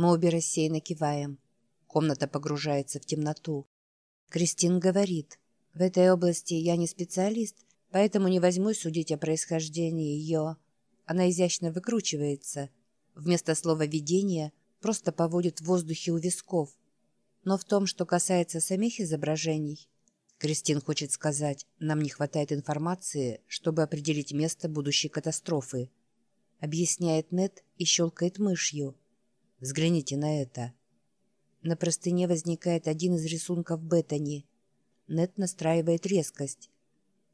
Мы обе рассеянно киваем. Комната погружается в темноту. Кристин говорит, в этой области я не специалист, поэтому не возьмусь судить о происхождении ее. Она изящно выкручивается. Вместо слова «видение» просто поводит в воздухе у висков. Но в том, что касается самих изображений, Кристин хочет сказать, нам не хватает информации, чтобы определить место будущей катастрофы. Объясняет Нет и щелкает мышью. Взгляните на это. На простыне возникает один из рисунков Беттани. Нет настраивает резкость.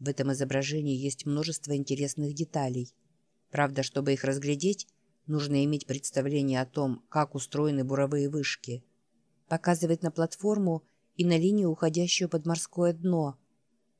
В этом изображении есть множество интересных деталей. Правда, чтобы их разглядеть, нужно иметь представление о том, как устроены буровые вышки. Показывает на платформу и на линию, уходящую под морское дно.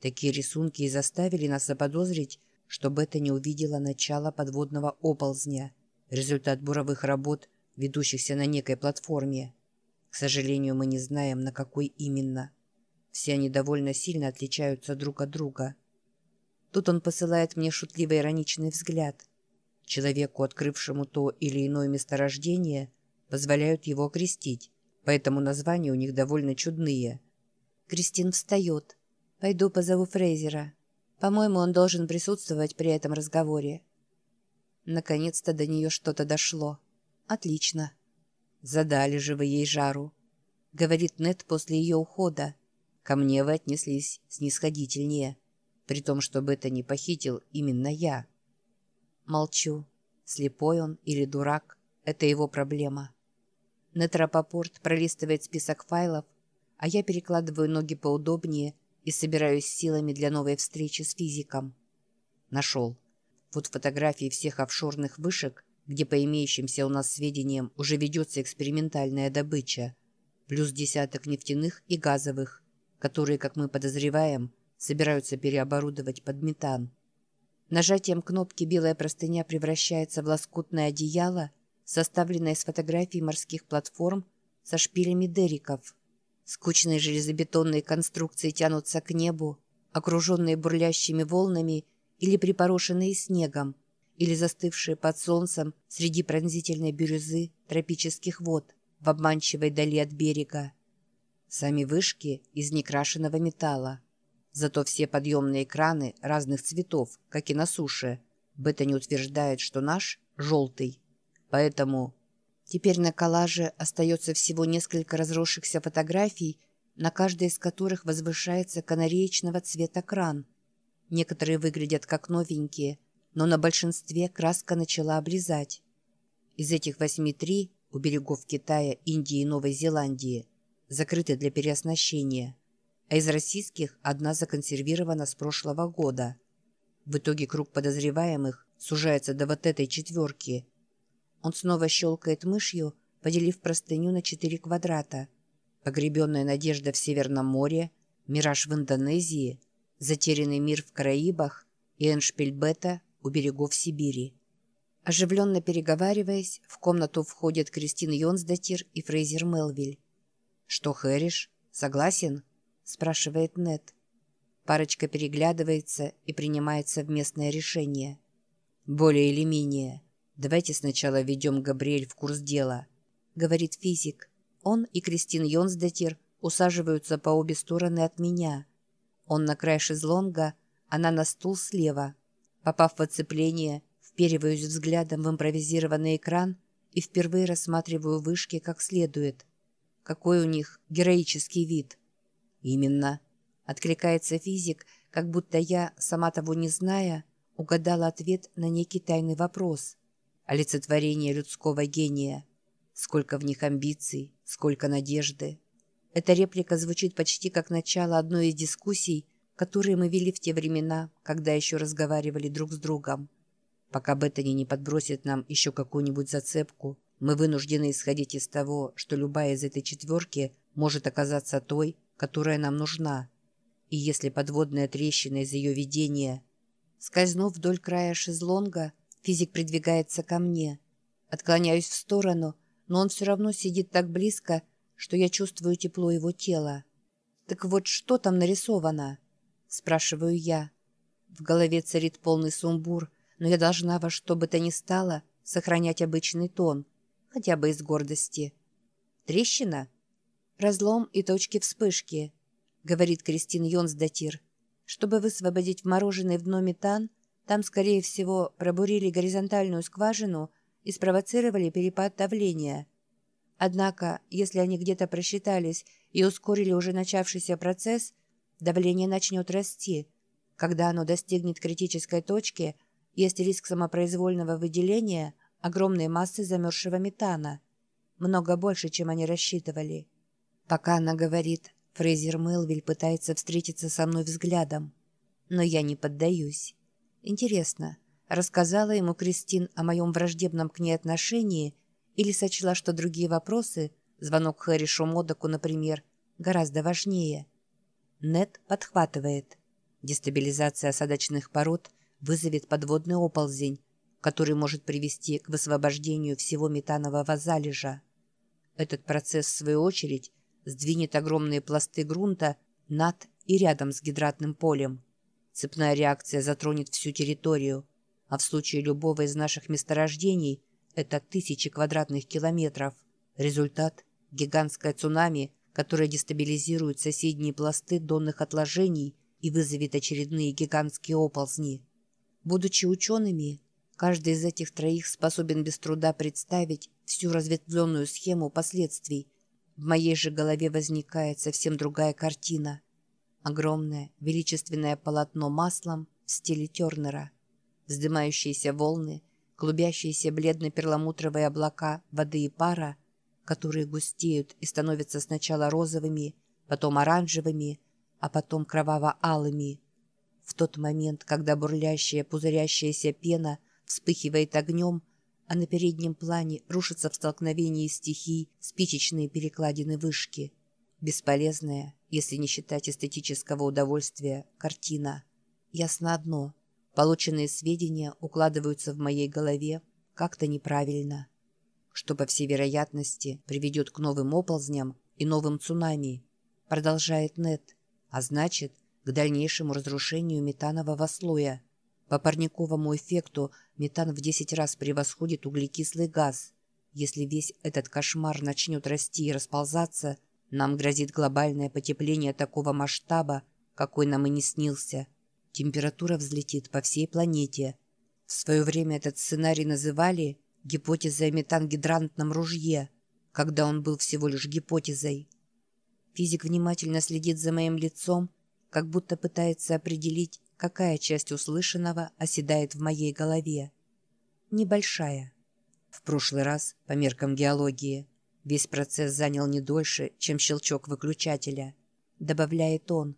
Такие рисунки и заставили нас заподозрить, что Бетта увидела начало подводного оползня, результат буровых работ, ведущихся на некой платформе. К сожалению, мы не знаем, на какой именно. Все они довольно сильно отличаются друг от друга. Тут он посылает мне шутливо-ироничный взгляд. Человеку, открывшему то или иное месторождение, позволяют его окрестить, поэтому названия у них довольно чудные. Кристин встает. «Пойду позову Фрейзера. По-моему, он должен присутствовать при этом разговоре». Наконец-то до нее что-то дошло. «Отлично». «Задали же вы ей жару», — говорит Нет после ее ухода. «Ко мне вы отнеслись снисходительнее, при том, чтобы это не похитил именно я». Молчу. Слепой он или дурак — это его проблема. Нет Рапопорт пролистывает список файлов, а я перекладываю ноги поудобнее и собираюсь силами для новой встречи с физиком. Нашел. Вот фотографии всех офшорных вышек где по имеющимся у нас сведениям уже ведется экспериментальная добыча, плюс десяток нефтяных и газовых, которые, как мы подозреваем, собираются переоборудовать под метан. Нажатием кнопки белая простыня превращается в лоскутное одеяло, составленное из фотографий морских платформ со шпилями дериков. Скучные железобетонные конструкции тянутся к небу, окруженные бурлящими волнами или припорошенные снегом – или застывшие под солнцем среди пронзительной бирюзы тропических вод в обманчивой дали от берега. Сами вышки из некрашенного металла. Зато все подъемные краны разных цветов, как и на суше. Бета не утверждает, что наш – желтый. Поэтому теперь на коллаже остается всего несколько разросшихся фотографий, на каждой из которых возвышается канареечного цвета кран. Некоторые выглядят как новенькие – но на большинстве краска начала обрезать. Из этих восьми три у берегов Китая, Индии и Новой Зеландии закрыты для переоснащения, а из российских одна законсервирована с прошлого года. В итоге круг подозреваемых сужается до вот этой четверки. Он снова щелкает мышью, поделив простыню на четыре квадрата. Погребенная надежда в Северном море, мираж в Индонезии, затерянный мир в Караибах и Эншпильбета у берегов Сибири. Оживленно переговариваясь, в комнату входят Кристин Йонсдатир и Фрейзер Мелвиль. «Что, Хэриш, согласен?» – спрашивает Нет. Парочка переглядывается и принимает совместное решение. «Более или менее. Давайте сначала введем Габриэль в курс дела», – говорит физик. Он и Кристин Йонсдатир усаживаются по обе стороны от меня. Он на край шезлонга, она на стул слева – Попав в оцепление, впериваюсь взглядом в импровизированный экран и впервые рассматриваю вышки как следует. Какой у них героический вид. Именно. Откликается физик, как будто я, сама того не зная, угадала ответ на некий тайный вопрос. Олицетворение людского гения. Сколько в них амбиций, сколько надежды. Эта реплика звучит почти как начало одной из дискуссий, которые мы вели в те времена, когда еще разговаривали друг с другом. Пока Беттани не подбросит нам еще какую-нибудь зацепку, мы вынуждены исходить из того, что любая из этой четверки может оказаться той, которая нам нужна. И если подводная трещина из ее видения... Скользнув вдоль края шезлонга, физик придвигается ко мне. Отклоняюсь в сторону, но он все равно сидит так близко, что я чувствую тепло его тела. Так вот, что там нарисовано? Спрашиваю я. В голове царит полный сумбур, но я должна во что бы то ни стало сохранять обычный тон. хотя бы из гордости. Трещина? Разлом и точки вспышки, говорит Кристин Йонсдатир. Чтобы высвободить вмороженный в дно метан, там, скорее всего, пробурили горизонтальную скважину и спровоцировали перепад давления. Однако, если они где-то просчитались и ускорили уже начавшийся процесс, давление начнет расти. Когда оно достигнет критической точки, есть риск самопроизвольного выделения огромной массы замерзшего метана. Много больше, чем они рассчитывали. Пока она говорит, Фрейзер Мелвиль пытается встретиться со мной взглядом. Но я не поддаюсь. Интересно, рассказала ему Кристин о моем враждебном к ней отношении или сочла, что другие вопросы, звонок Хэри Шумодоку, например, гораздо важнее? Нет подхватывает. Дестабилизация осадочных пород вызовет подводный оползень, который может привести к высвобождению всего метанового залежа. Этот процесс, в свою очередь, сдвинет огромные пласты грунта над и рядом с гидратным полем. Цепная реакция затронет всю территорию, а в случае любого из наших месторождений это тысячи квадратных километров. Результат – гигантское цунами, которое дестабилизирует соседние пласты донных отложений и вызовет очередные гигантские оползни. Будучи учеными, каждый из этих троих способен без труда представить всю разветвленную схему последствий – в моей же голове возникает совсем другая картина. Огромное, величественное полотно маслом в стиле Тернера. Вздымающиеся волны, клубящиеся бледно-перламутровые облака воды и пара, которые густеют и становятся сначала розовыми, потом оранжевыми, а потом кроваво-алыми. В тот момент, когда бурлящая пузырящаяся пена вспыхивает огнем, а на переднем плане рушатся в столкновении стихий спичечные перекладины вышки. Бесполезная, если не считать эстетического удовольствия, картина. Ясно одно. Полученные сведения укладываются в моей голове как-то неправильно. Что, по всей вероятности, приведет к новым оползням и новым цунами, продолжает Нет, а значит, к дальнейшему разрушению метанового слоя – по парниковому эффекту метан в 10 раз превосходит углекислый газ. Если весь этот кошмар начнет расти и расползаться, нам грозит глобальное потепление такого масштаба, какой нам и не снился. Температура взлетит по всей планете. В свое время этот сценарий называли гипотезой о метангидрантном ружье, когда он был всего лишь гипотезой. Физик внимательно следит за моим лицом, как будто пытается определить, какая часть услышанного оседает в моей голове. Небольшая. В прошлый раз, по меркам геологии, весь процесс занял не дольше, чем щелчок выключателя. Добавляет он.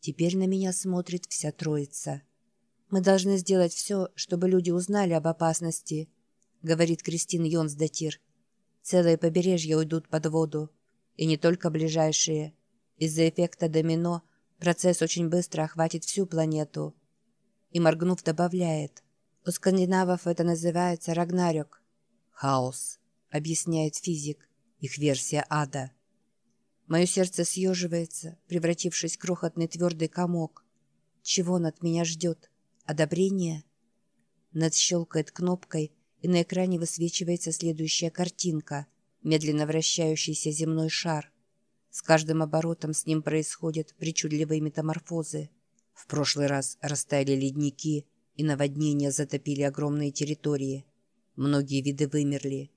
Теперь на меня смотрит вся троица. «Мы должны сделать все, чтобы люди узнали об опасности», говорит Кристин Йонсдатир. «Целые побережья уйдут под воду. И не только ближайшие. Из-за эффекта домино – Процесс очень быстро охватит всю планету. И, моргнув, добавляет. У скандинавов это называется Рагнарёк. Хаос, объясняет физик. Их версия ада. Мое сердце съеживается, превратившись в крохотный твердый комок. Чего он от меня ждет? Одобрение? Над щелкает кнопкой, и на экране высвечивается следующая картинка. Медленно вращающийся земной шар. С каждым оборотом с ним происходят причудливые метаморфозы. В прошлый раз растаяли ледники, и наводнения затопили огромные территории. Многие виды вымерли.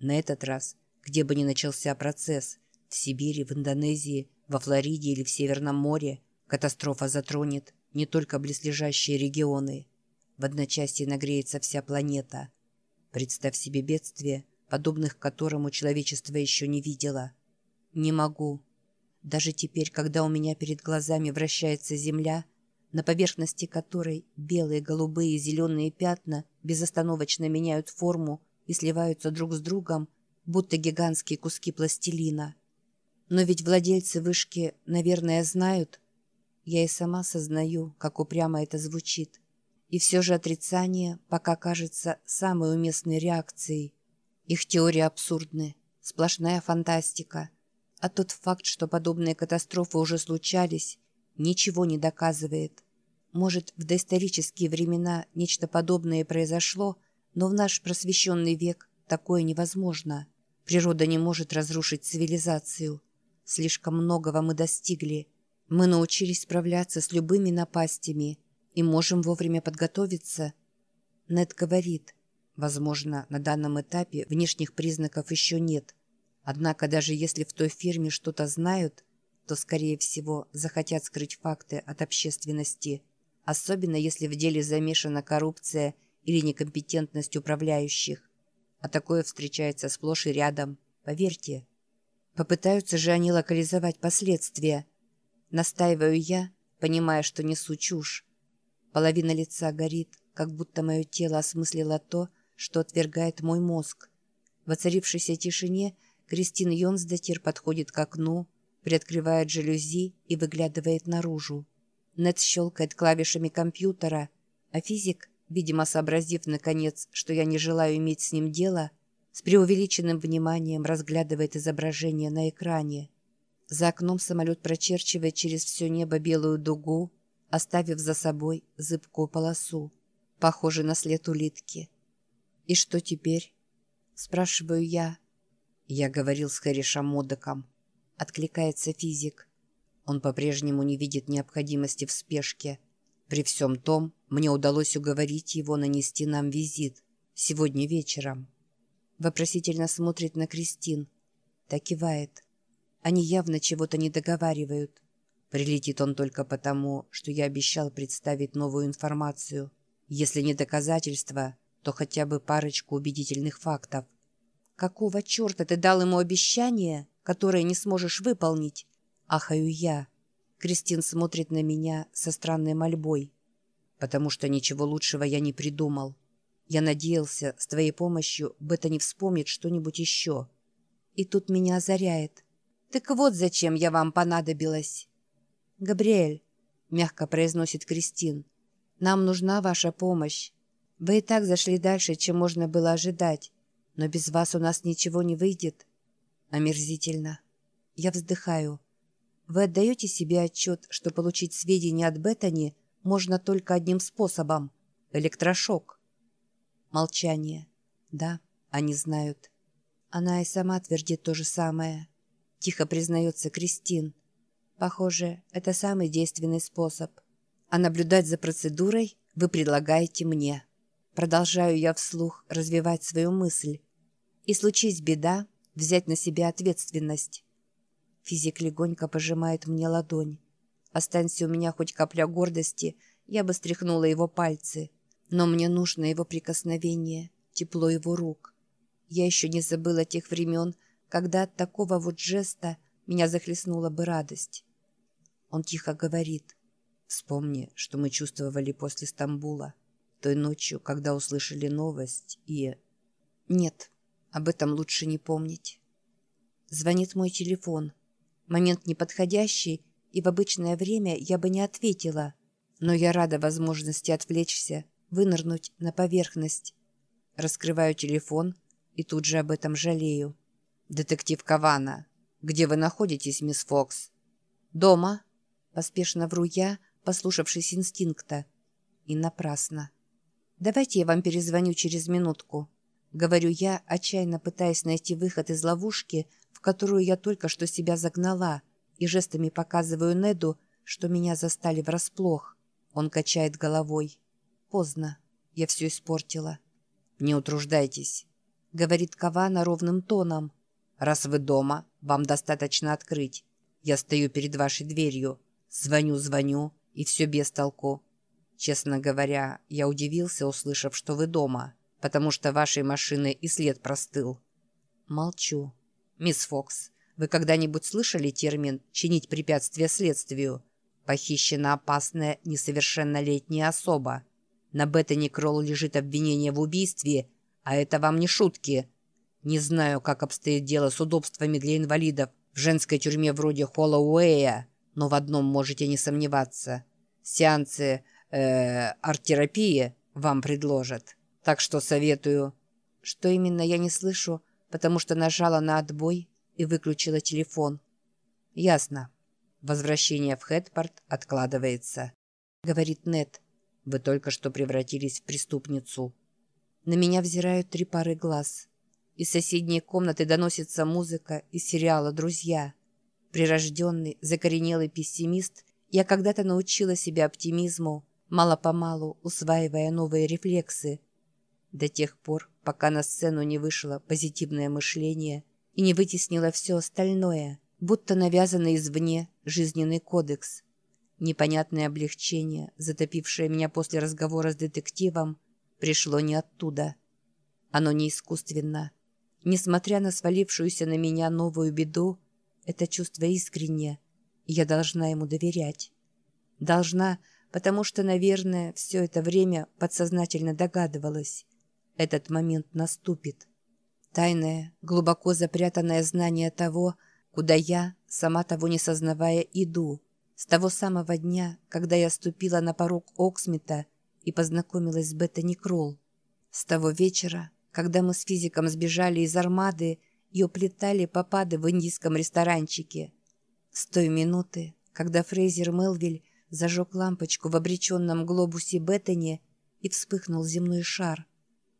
На этот раз, где бы ни начался процесс, в Сибири, в Индонезии, во Флориде или в Северном море, катастрофа затронет не только близлежащие регионы. В одночасье нагреется вся планета. Представь себе бедствие, подобных которому человечество еще не видело – не могу. Даже теперь, когда у меня перед глазами вращается земля, на поверхности которой белые, голубые и зеленые пятна безостановочно меняют форму и сливаются друг с другом, будто гигантские куски пластилина. Но ведь владельцы вышки, наверное, знают. Я и сама сознаю, как упрямо это звучит. И все же отрицание пока кажется самой уместной реакцией. Их теории абсурдны, сплошная фантастика – а тот факт, что подобные катастрофы уже случались, ничего не доказывает. Может, в доисторические времена нечто подобное произошло, но в наш просвещенный век Такое невозможно. Природа не может разрушить цивилизацию. Слишком многого мы достигли. Мы научились справляться с любыми напастями и можем вовремя подготовиться. Нед говорит, возможно, на данном этапе внешних признаков еще нет. Однако даже если в той фирме что-то знают, то, скорее всего, захотят скрыть факты от общественности, особенно если в деле замешана коррупция или некомпетентность управляющих. А такое встречается сплошь и рядом, поверьте. Попытаются же они локализовать последствия. Настаиваю я, понимая, что несу чушь. Половина лица горит, как будто мое тело осмыслило то, что отвергает мой мозг. В оцарившейся тишине Кристин Йонсдатир подходит к окну, приоткрывает жалюзи и выглядывает наружу. Нед щелкает клавишами компьютера, а физик, видимо, сообразив, наконец, что я не желаю иметь с ним дело, с преувеличенным вниманием разглядывает изображение на экране. За окном самолет прочерчивает через все небо белую дугу, оставив за собой зыбкую полосу, похожую на след улитки. «И что теперь?» – спрашиваю я. Я говорил с Хэришем Модоком. — откликается физик. Он по-прежнему не видит необходимости в спешке. При всем том, мне удалось уговорить его нанести нам визит. Сегодня вечером. Вопросительно смотрит на Кристин. Так кивает. Они явно чего-то не договаривают. Прилетит он только потому, что я обещал представить новую информацию. Если не доказательства, то хотя бы парочку убедительных фактов. «Какого черта ты дал ему обещание?» которое не сможешь выполнить. Ахаю я. Кристин смотрит на меня со странной мольбой. Потому что ничего лучшего я не придумал. Я надеялся, с твоей помощью Бета не вспомнит что-нибудь еще. И тут меня озаряет. Так вот зачем я вам понадобилась. Габриэль, мягко произносит Кристин, нам нужна ваша помощь. Вы и так зашли дальше, чем можно было ожидать. Но без вас у нас ничего не выйдет. Омерзительно. Я вздыхаю. Вы отдаете себе отчет, что получить сведения от Беттани можно только одним способом — электрошок. Молчание. Да, они знают. Она и сама твердит то же самое. Тихо признается Кристин. Похоже, это самый действенный способ. А наблюдать за процедурой вы предлагаете мне. Продолжаю я вслух развивать свою мысль. И случись беда, взять на себя ответственность. Физик легонько пожимает мне ладонь. Останься у меня хоть капля гордости, я бы стряхнула его пальцы. Но мне нужно его прикосновение, тепло его рук. Я еще не забыла тех времен, когда от такого вот жеста меня захлестнула бы радость. Он тихо говорит. Вспомни, что мы чувствовали после Стамбула. Той ночью, когда услышали новость, и... Нет, об этом лучше не помнить. Звонит мой телефон. Момент неподходящий, и в обычное время я бы не ответила. Но я рада возможности отвлечься, вынырнуть на поверхность. Раскрываю телефон и тут же об этом жалею. «Детектив Кавана, где вы находитесь, мисс Фокс?» «Дома», — поспешно вру я, послушавшись инстинкта. И напрасно. «Давайте я вам перезвоню через минутку». Говорю я, отчаянно пытаясь найти выход из ловушки, в которую я только что себя загнала, и жестами показываю Неду, что меня застали врасплох. Он качает головой. Поздно. Я все испортила. «Не утруждайтесь», — говорит Кавана ровным тоном. «Раз вы дома, вам достаточно открыть. Я стою перед вашей дверью. Звоню, звоню, и все без толку. Честно говоря, я удивился, услышав, что вы дома» потому что вашей машины и след простыл». Молчу. «Мисс Фокс, вы когда-нибудь слышали термин «чинить препятствие следствию»? Похищена опасная несовершеннолетняя особа. На Беттани Кролл лежит обвинение в убийстве, а это вам не шутки. Не знаю, как обстоит дело с удобствами для инвалидов в женской тюрьме вроде Холлоуэя, но в одном можете не сомневаться. Сеансы э, арт-терапии вам предложат. Так что советую. Что именно я не слышу, потому что нажала на отбой и выключила телефон. Ясно. Возвращение в Хедпорт откладывается. Говорит Нет. Вы только что превратились в преступницу. На меня взирают три пары глаз. Из соседней комнаты доносится музыка из сериала «Друзья». Прирожденный, закоренелый пессимист, я когда-то научила себя оптимизму, мало-помалу усваивая новые рефлексы. До тех пор, пока на сцену не вышло позитивное мышление и не вытеснило все остальное, будто навязанный извне жизненный кодекс. Непонятное облегчение, затопившее меня после разговора с детективом, пришло не оттуда. Оно не искусственно. Несмотря на свалившуюся на меня новую беду, это чувство искреннее, и я должна ему доверять. Должна, потому что, наверное, все это время подсознательно догадывалась. Этот момент наступит. Тайное, глубоко запрятанное знание того, куда я, сама того не сознавая, иду. С того самого дня, когда я ступила на порог Оксмита и познакомилась с Беттани Кролл. С того вечера, когда мы с физиком сбежали из армады и уплетали попады в индийском ресторанчике. С той минуты, когда Фрейзер Мелвиль зажег лампочку в обреченном глобусе Беттани и вспыхнул земной шар.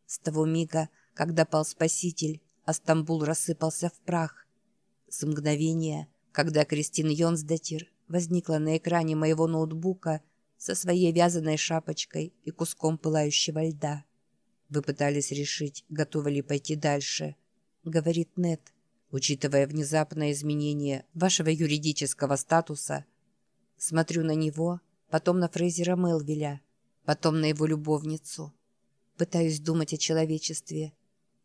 С того мига, когда пал Спаситель, а Стамбул рассыпался в прах. С мгновения, когда Кристин Йонсдатир возникла на экране моего ноутбука со своей вязаной шапочкой и куском пылающего льда. Вы пытались решить, готовы ли пойти дальше, говорит Нет, учитывая внезапное изменение вашего юридического статуса. Смотрю на него, потом на Фрейзера Мелвиля, потом на его любовницу. Пытаюсь думать о человечестве,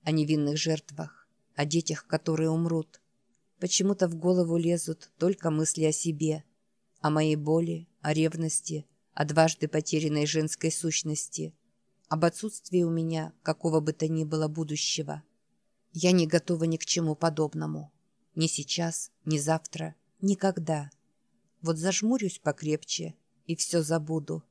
о невинных жертвах, о детях, которые умрут. Почему-то в голову лезут только мысли о себе, о моей боли, о ревности, о дважды потерянной женской сущности – об отсутствии у меня какого бы то ни было будущего. Я не готова ни к чему подобному. Ни сейчас, ни завтра, никогда. Вот зажмурюсь покрепче и все забуду.